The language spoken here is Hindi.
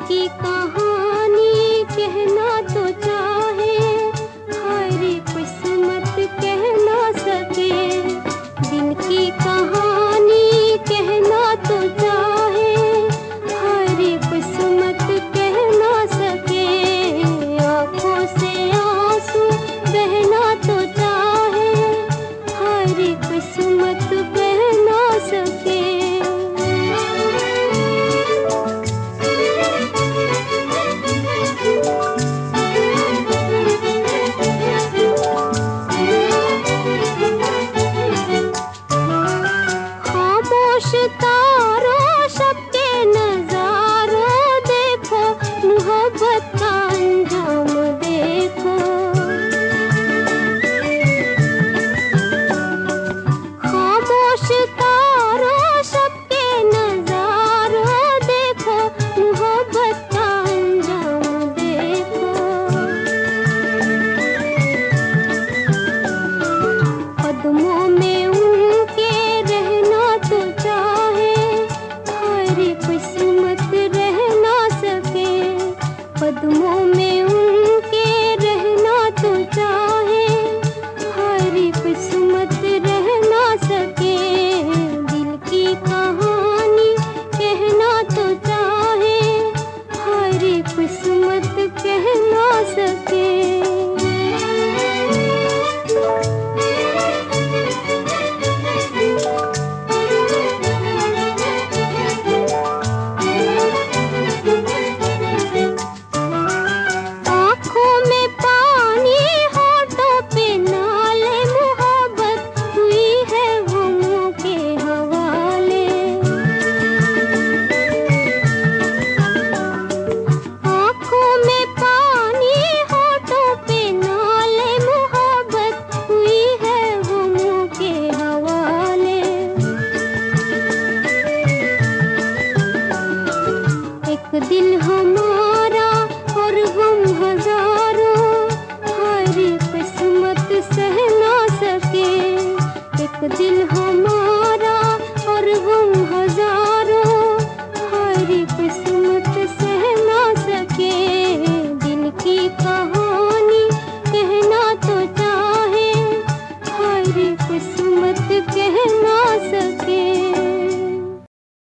की कहानी कहना तो